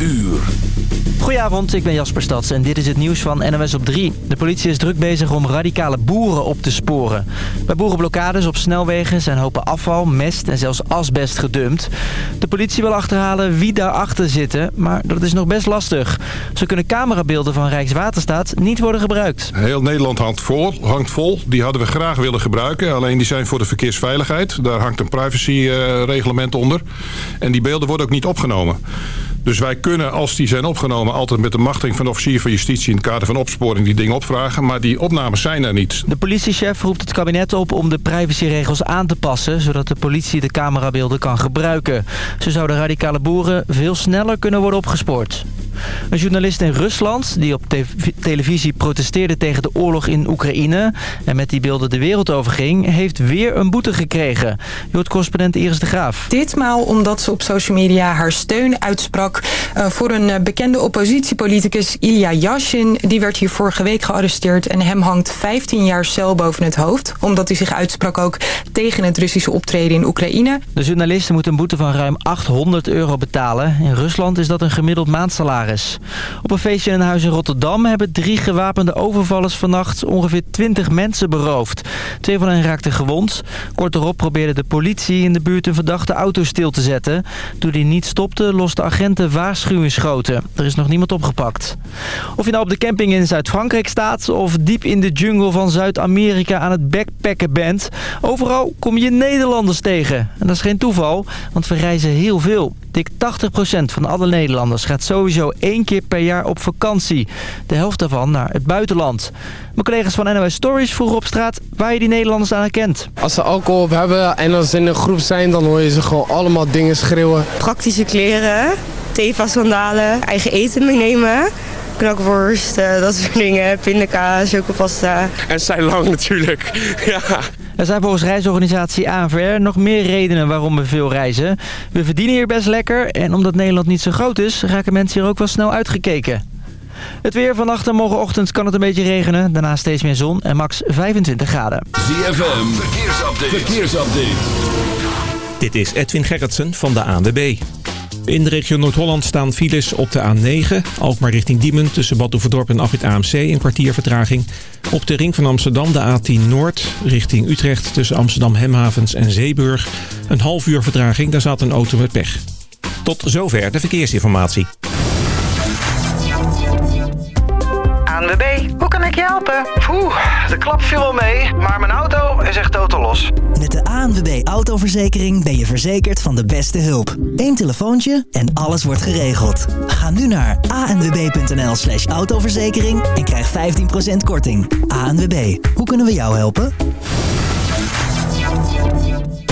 uur. Goedenavond, ik ben Jasper Stads en dit is het nieuws van NOS op 3. De politie is druk bezig om radicale boeren op te sporen. Bij boerenblokkades op snelwegen zijn hopen afval, mest en zelfs asbest gedumpt. De politie wil achterhalen wie daarachter zitten, maar dat is nog best lastig. Zo kunnen camerabeelden van Rijkswaterstaat niet worden gebruikt. Heel Nederland hangt vol, hangt vol. Die hadden we graag willen gebruiken. Alleen die zijn voor de verkeersveiligheid. Daar hangt een privacyreglement onder. En die beelden worden ook niet opgenomen. Dus wij kunnen, als die zijn opgenomen... altijd met de machtiging van de officier van justitie... in het kader van opsporing die dingen opvragen. Maar die opnames zijn er niet. De politiechef roept het kabinet op om de privacyregels aan te passen... zodat de politie de camerabeelden kan gebruiken. Zo zouden radicale boeren veel sneller kunnen worden opgespoord. Een journalist in Rusland die op televisie protesteerde tegen de oorlog in Oekraïne... en met die beelden de wereld overging, heeft weer een boete gekregen. Je hoort correspondent Iris de Graaf. Ditmaal omdat ze op social media haar steun uitsprak... Uh, voor een uh, bekende oppositiepoliticus Ilya Yashin. Die werd hier vorige week gearresteerd en hem hangt 15 jaar cel boven het hoofd... omdat hij zich uitsprak ook tegen het Russische optreden in Oekraïne. De journalist moet een boete van ruim 800 euro betalen. In Rusland is dat een gemiddeld maandsalaris. Op een feestje in een huis in Rotterdam hebben drie gewapende overvallers vannacht ongeveer 20 mensen beroofd. Twee van hen raakten gewond. Kort erop probeerde de politie in de buurt een verdachte auto stil te zetten. Toen die niet stopte, losten agenten waarschuwingsschoten. Er is nog niemand opgepakt. Of je nou op de camping in Zuid-Frankrijk staat of diep in de jungle van Zuid-Amerika aan het backpacken bent. Overal kom je Nederlanders tegen. En dat is geen toeval, want we reizen heel veel. Dik 80% van alle Nederlanders gaat sowieso één keer per jaar op vakantie. De helft daarvan naar het buitenland. Mijn collega's van NOS Stories vroegen op straat waar je die Nederlanders aan herkent. Als ze alcohol op hebben en als ze in een groep zijn, dan hoor je ze gewoon allemaal dingen schreeuwen. Praktische kleren, Teva-sandalen, eigen eten meenemen knakworst, uh, dat soort dingen, pindakaas, chocopasta. En zijn lang natuurlijk, ja. Er zijn volgens reisorganisatie ANVR nog meer redenen waarom we veel reizen. We verdienen hier best lekker en omdat Nederland niet zo groot is, raken mensen hier ook wel snel uitgekeken. Het weer vannacht en morgenochtend kan het een beetje regenen. Daarna steeds meer zon en max 25 graden. ZFM, verkeersupdate. verkeersupdate. Dit is Edwin Gerritsen van de ANWB. In de regio Noord-Holland staan files op de A9. Alkmaar richting Diemen tussen Bad Oeverdorp en Afrit AMC een kwartier vertraging. Op de ring van Amsterdam de A10 Noord richting Utrecht tussen Amsterdam Hemhavens en Zeeburg. Een half uur vertraging, daar zat een auto met pech. Tot zover de verkeersinformatie. ANWB, hoe kan ik je helpen? Oeh, de klap viel wel mee, maar mijn auto is echt totaal los. Met de ANWB Autoverzekering ben je verzekerd van de beste hulp. Eén telefoontje en alles wordt geregeld. Ga nu naar anwb.nl slash autoverzekering en krijg 15% korting. ANWB, hoe kunnen we jou helpen?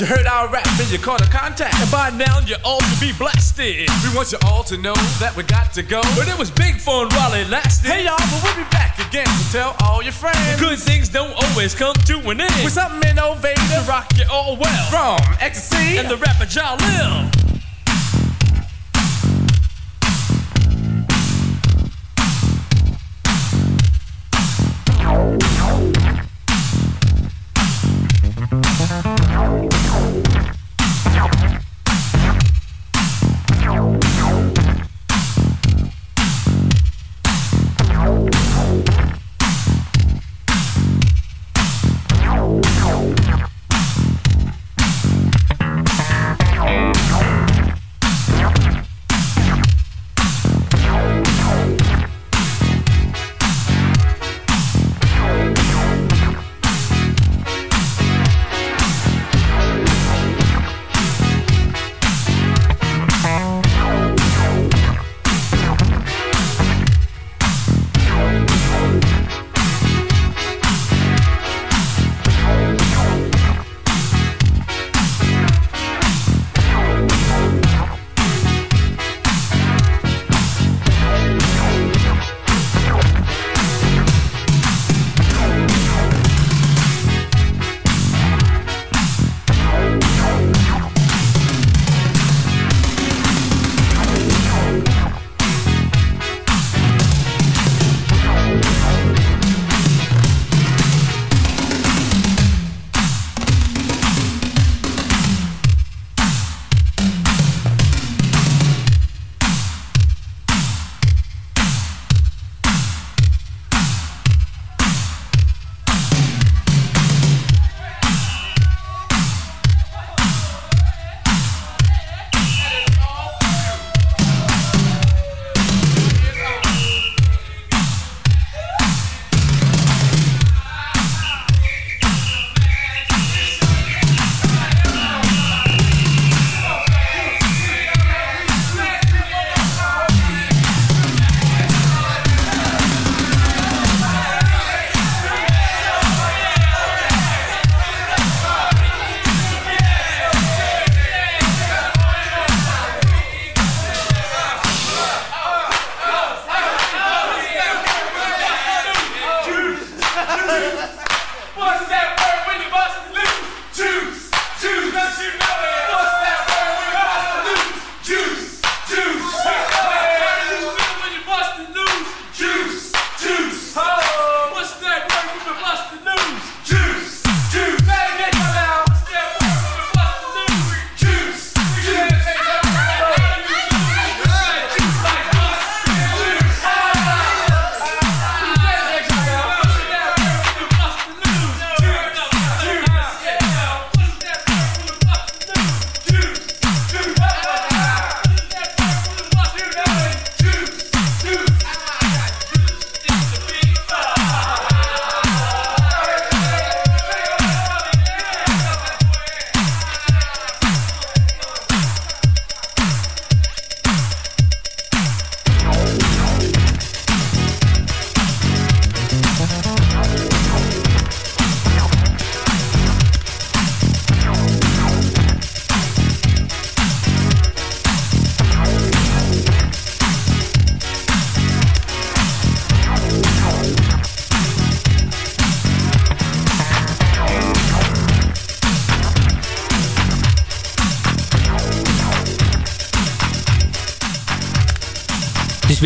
You heard our rap and you caught a contact, and by now you all to be blasted. We want you all to know that we got to go. But it was big fun while it lasted. Hey y'all, but we'll be back again to tell all your friends. Good things don't always come to an end. With something innovative to rock you all well. From ecstasy and the rapper Jalil.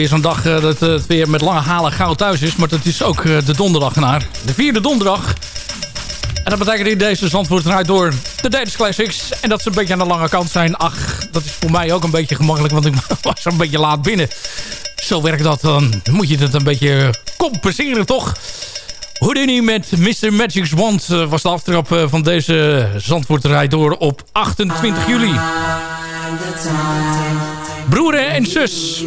Weer zo'n dag eh, dat het weer met lange halen gauw thuis is. Maar dat is ook eh, de donderdag naar. De vierde donderdag. En dat betekent in deze Zandvoort door de Dance Classics. En dat ze een beetje aan de lange kant zijn. Ach, dat is voor mij ook een beetje gemakkelijk. Want ik was een beetje laat binnen. Zo werkt dat. Dan moet je het een beetje compenseren, toch? Houdini met Mr. Magic's Wand eh, was de aftrap van deze Zandvoorterij door op 28 juli. Broer en zus.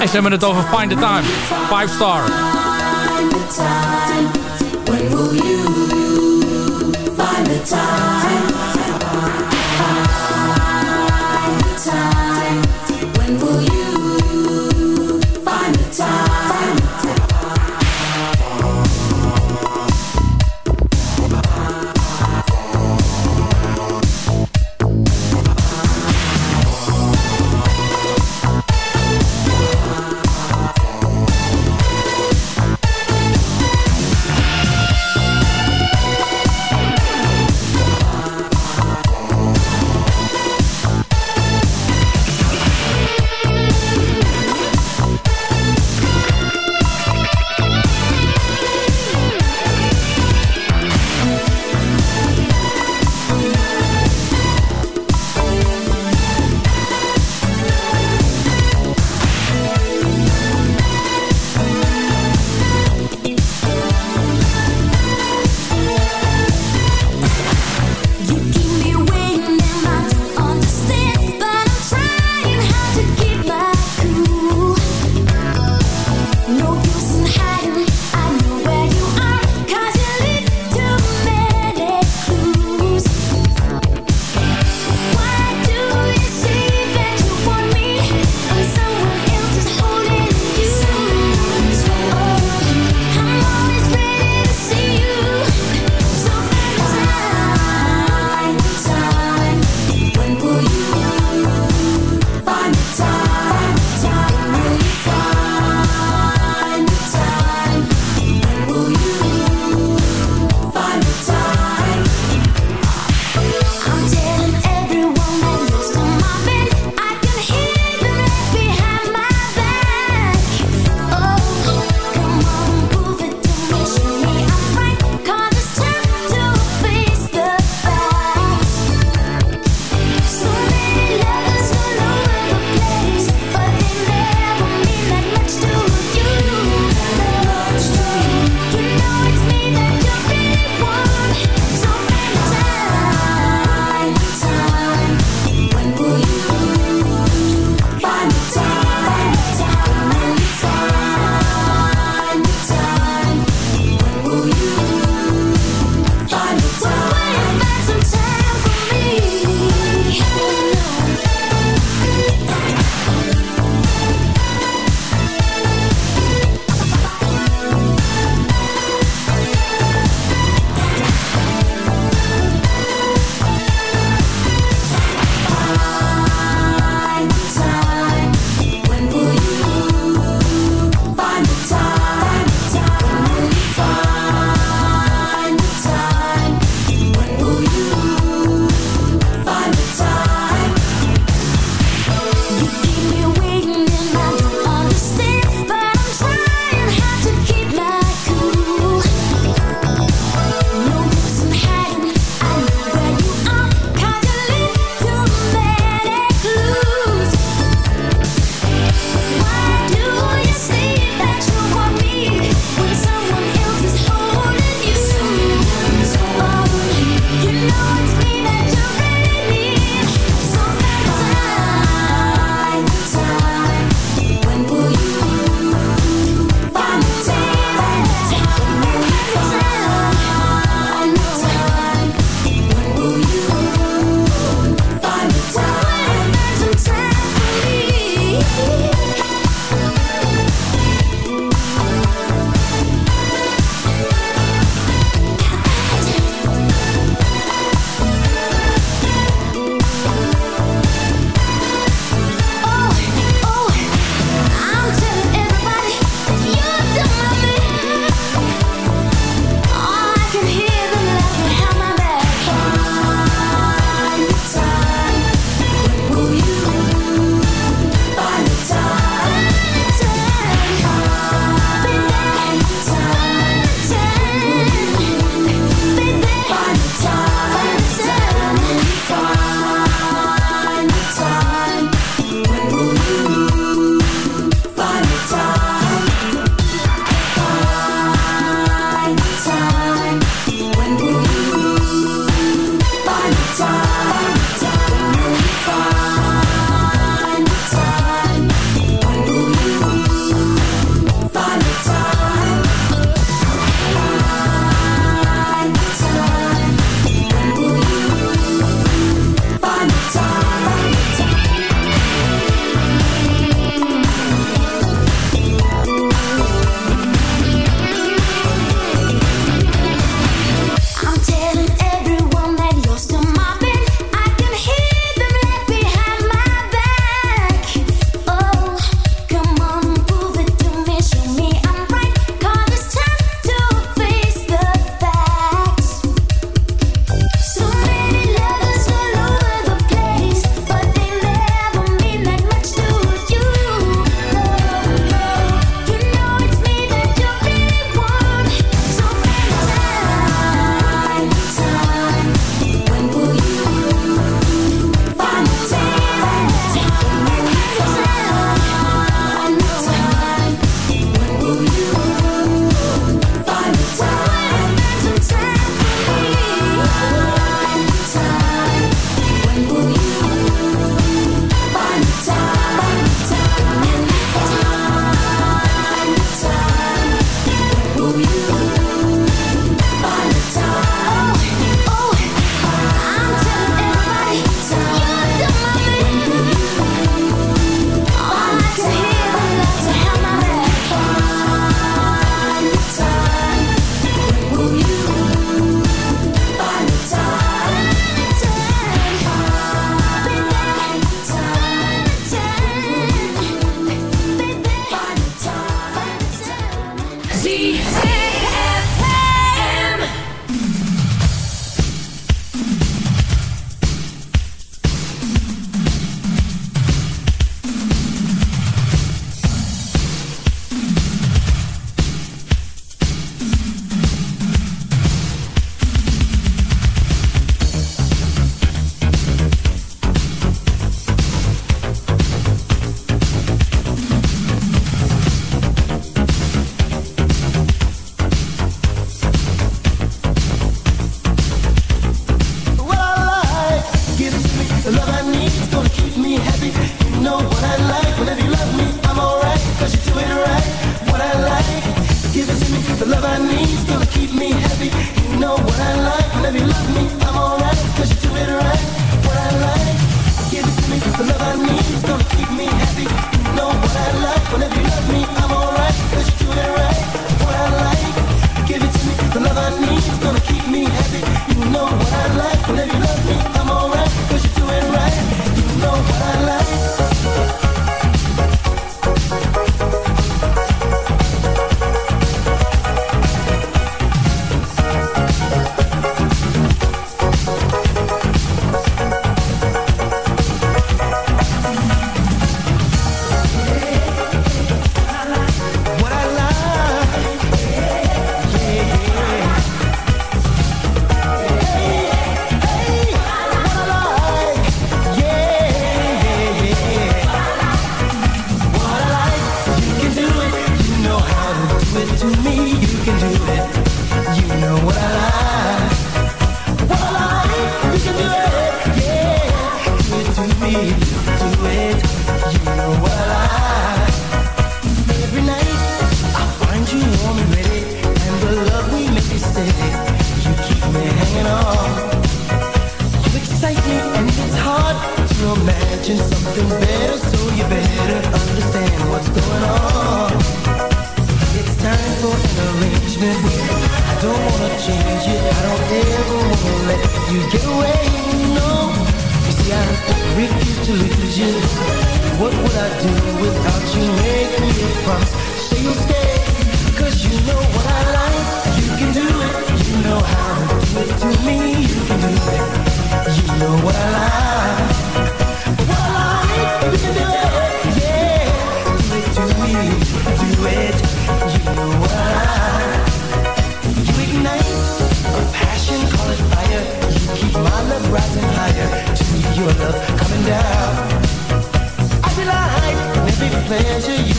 En ze hebben het over Find the Time. Five star. When will you find the time?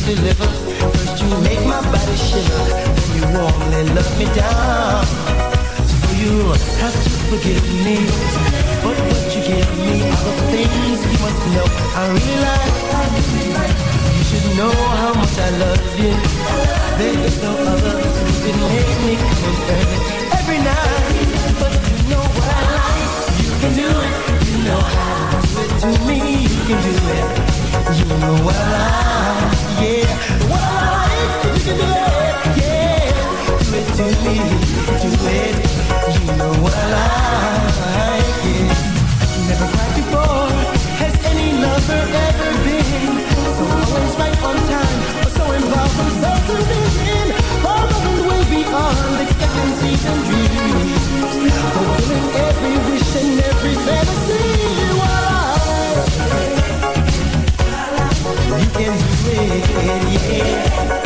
deliver. First you make my body shiver, then you warmly love me down. So you have to forgive me, but what you give me are the things you must know. I realize you should know how much I love you. There is no other who can make me come and every night. But you know what I like, you can do it. You know how to do it to me, you can do it. You know what I. and dreams Fulfilling every wish and every fantasy. You can do it, yeah.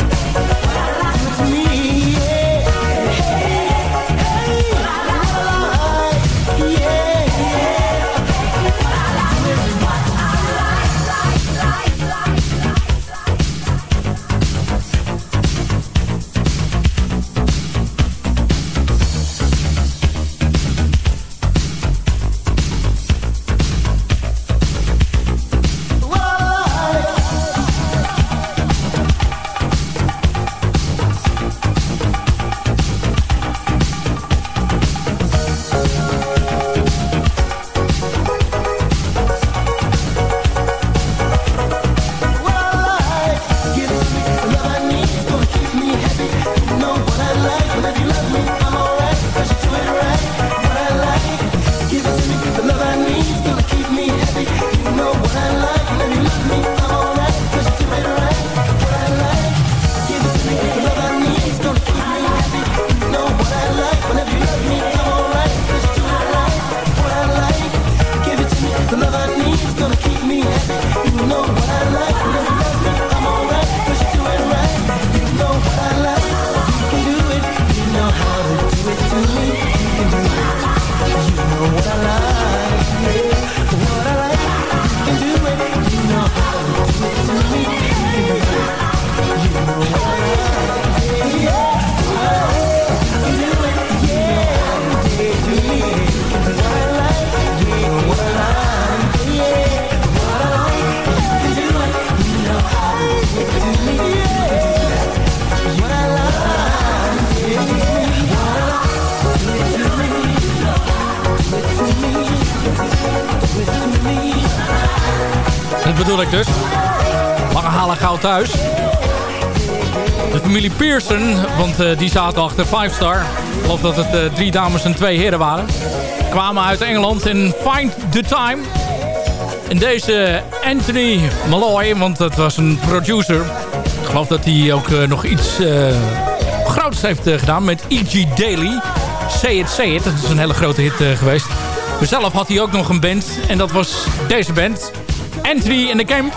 Eh, die zaten achter 5 Star. Ik geloof dat het eh, drie dames en twee heren waren. Kwamen uit Engeland in Find the Time. En deze Anthony Malloy, want dat was een producer. Ik geloof dat hij ook eh, nog iets groots heeft gedaan met E.G. Daily. Say It, Say It. Dat is een hele grote hit geweest. Zelf had hij ook nog een band. En dat was deze band. Anthony in the Camp.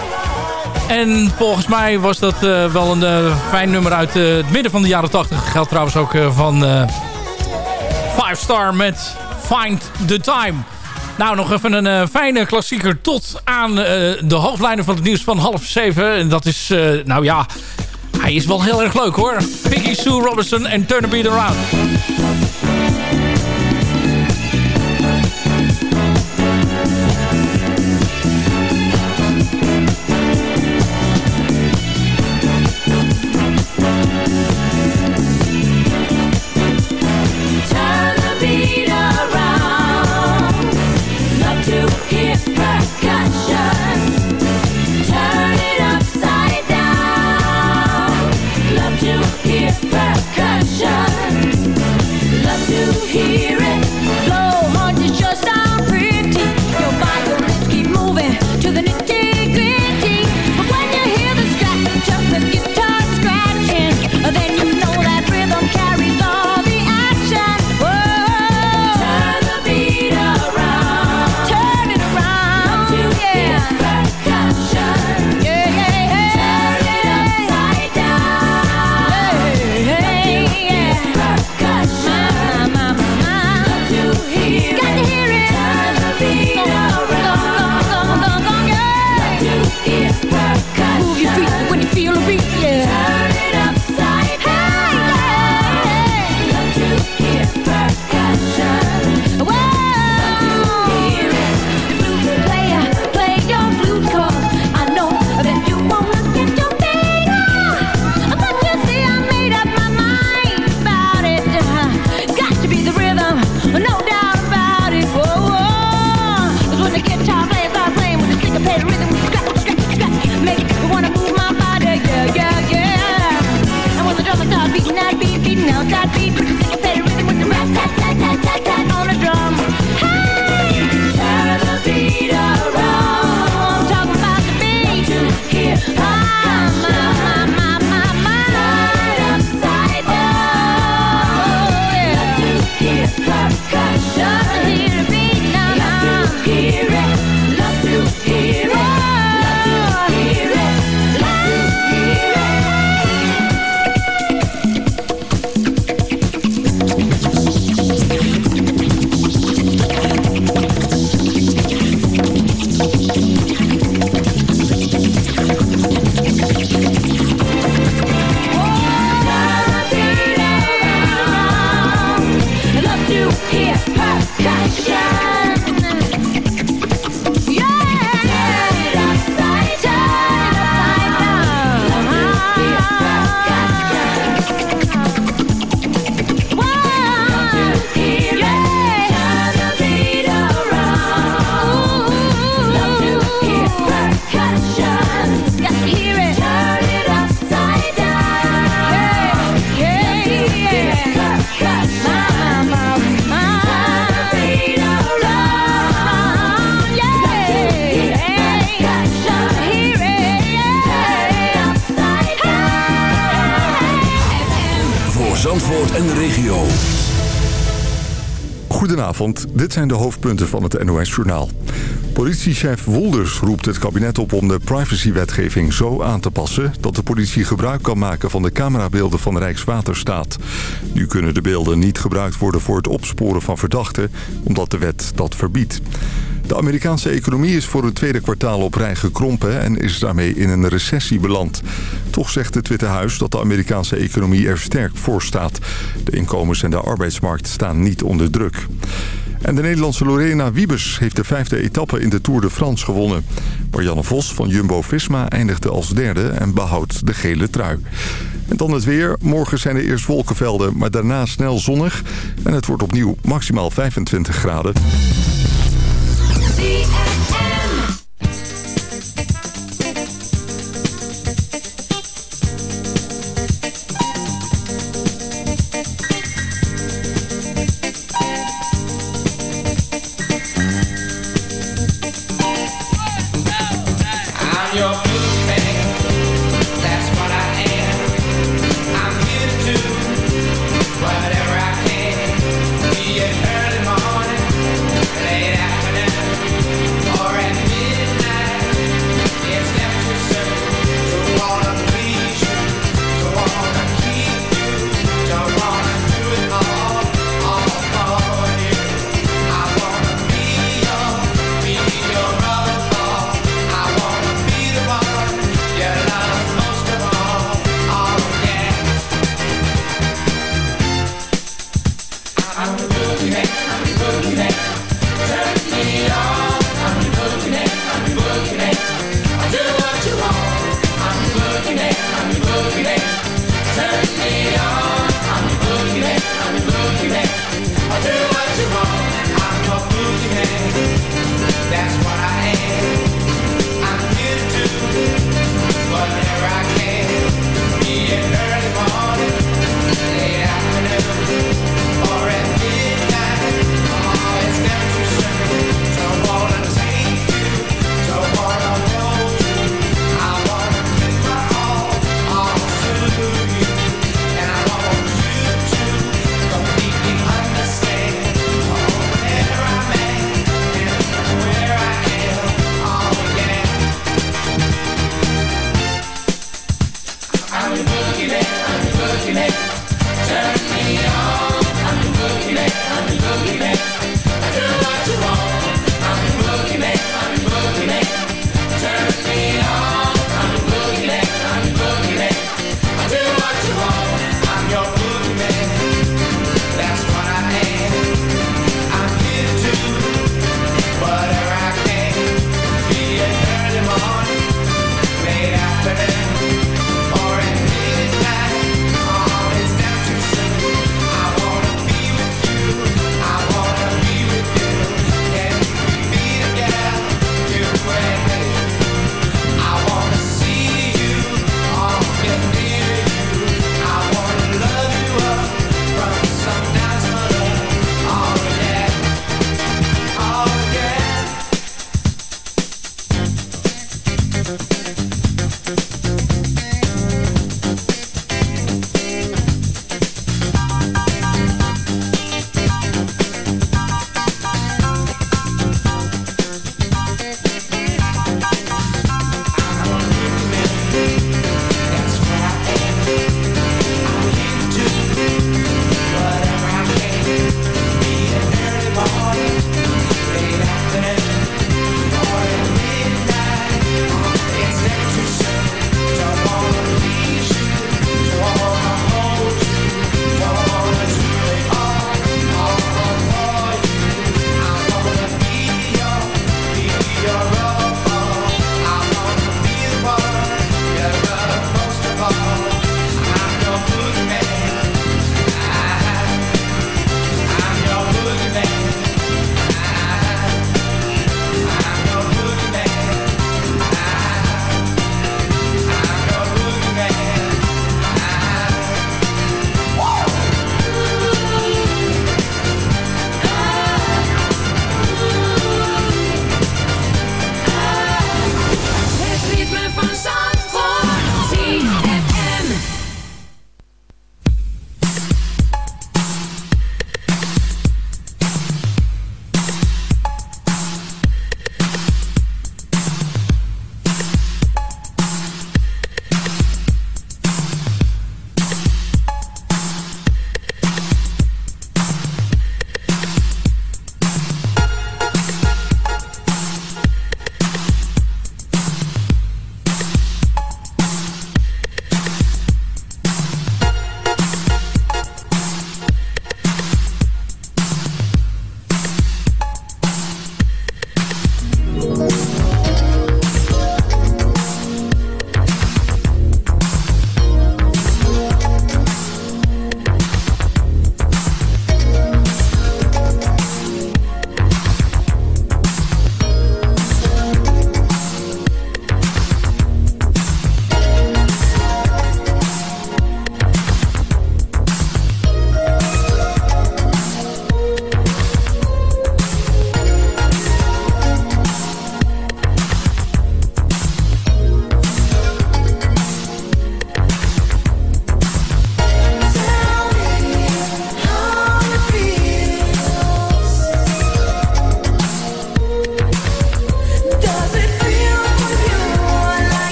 En volgens mij was dat eh, wel een eh, fijn nummer uit eh, het midden van de jaren 80. Geldt trouwens ook van Five Star met Find the Time. Nou, nog even een fijne klassieker tot aan de hoofdlijnen van het nieuws van half zeven. En dat is, nou ja, hij is wel heel erg leuk hoor. Piggy Sue Robinson en Turn the Beat Around. better than we Dit zijn de hoofdpunten van het NOS-journaal. Politiechef Wolders roept het kabinet op om de privacywetgeving zo aan te passen... dat de politie gebruik kan maken van de camerabeelden van Rijkswaterstaat. Nu kunnen de beelden niet gebruikt worden voor het opsporen van verdachten... omdat de wet dat verbiedt. De Amerikaanse economie is voor het tweede kwartaal op rij gekrompen... en is daarmee in een recessie beland. Toch zegt het Witte Huis dat de Amerikaanse economie er sterk voor staat. De inkomens en de arbeidsmarkt staan niet onder druk. En de Nederlandse Lorena Wiebes heeft de vijfde etappe in de Tour de France gewonnen. Marianne Vos van Jumbo-Visma eindigde als derde en behoudt de gele trui. En dan het weer. Morgen zijn er eerst wolkenvelden, maar daarna snel zonnig. En het wordt opnieuw maximaal 25 graden.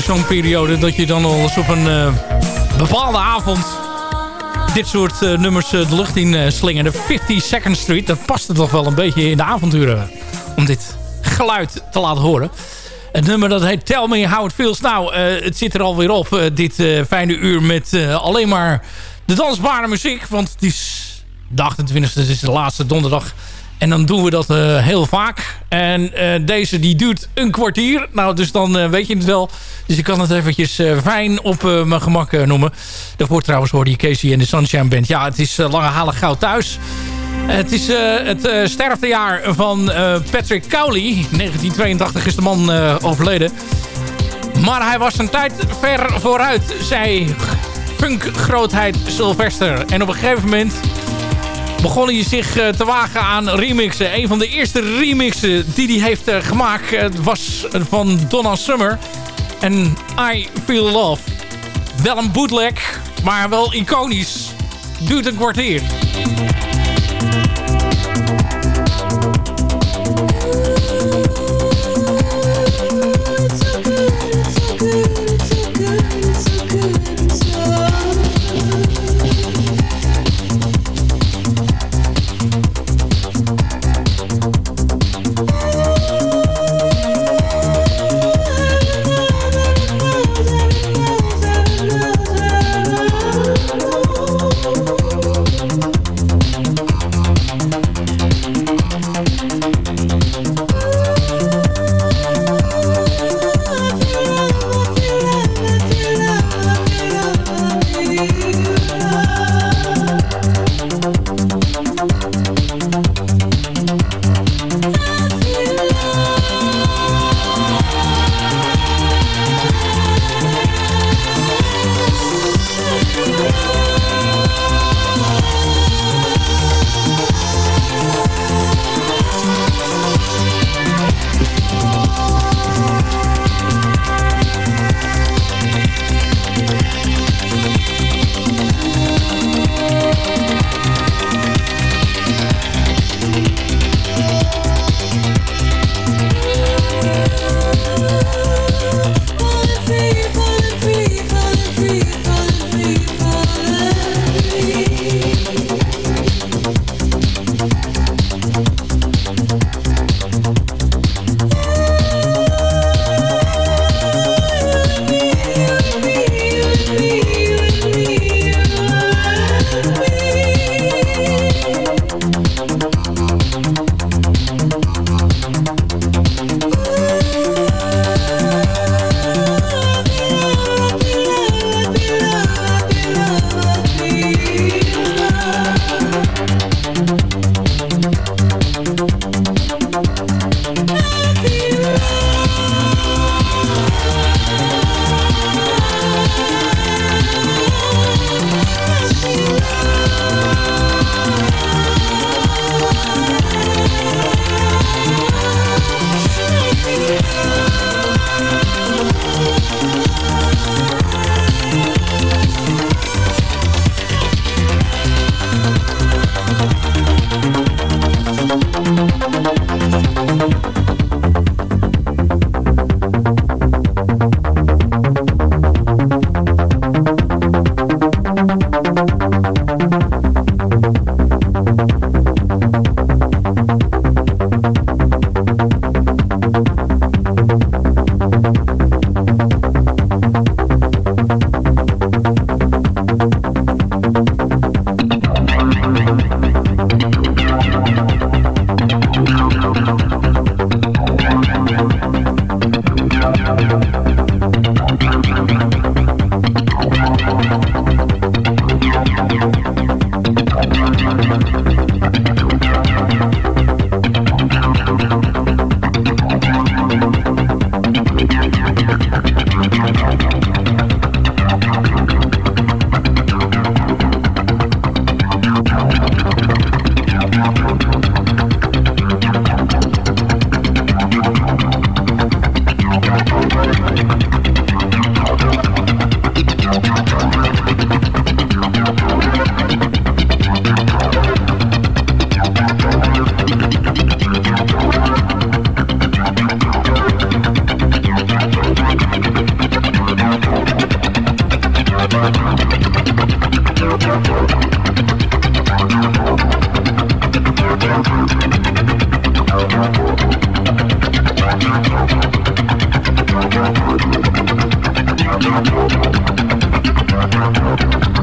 Zo'n periode. Dat je dan al eens op een eh, bepaalde avond dit soort eh, nummers eh, de lucht in eh, slingen. De 52nd Street, dat past toch wel een beetje in de avonturen. Om dit geluid te laten horen. Het nummer dat heet Tell Me How It Feels. Nou, het zit er alweer op. dit fijne uur met alleen maar de dansbare muziek. Want het is de 28e, het is de laatste donderdag. En dan doen we dat eh, heel vaak. En eh, deze die duurt een kwartier. Nou, dus dan eh, weet je het wel. Dus ik kan het eventjes fijn op mijn gemak noemen. Daarvoor trouwens hoorde je Casey en de Sunshine Band. Ja, het is lange halen gauw thuis. Het is het sterftejaar van Patrick Cowley. 1982 is de man overleden. Maar hij was zijn tijd ver vooruit, zei funkgrootheid Sylvester. En op een gegeven moment begon hij zich eh, te wagen aan remixen. Een van de eerste remixen die hij heeft eh, gemaakt eh, was van Donna Summer. En I Feel Love. Wel een bootleg, maar wel iconisch. Duurt een kwartier.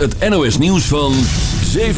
Het NOS nieuws van 7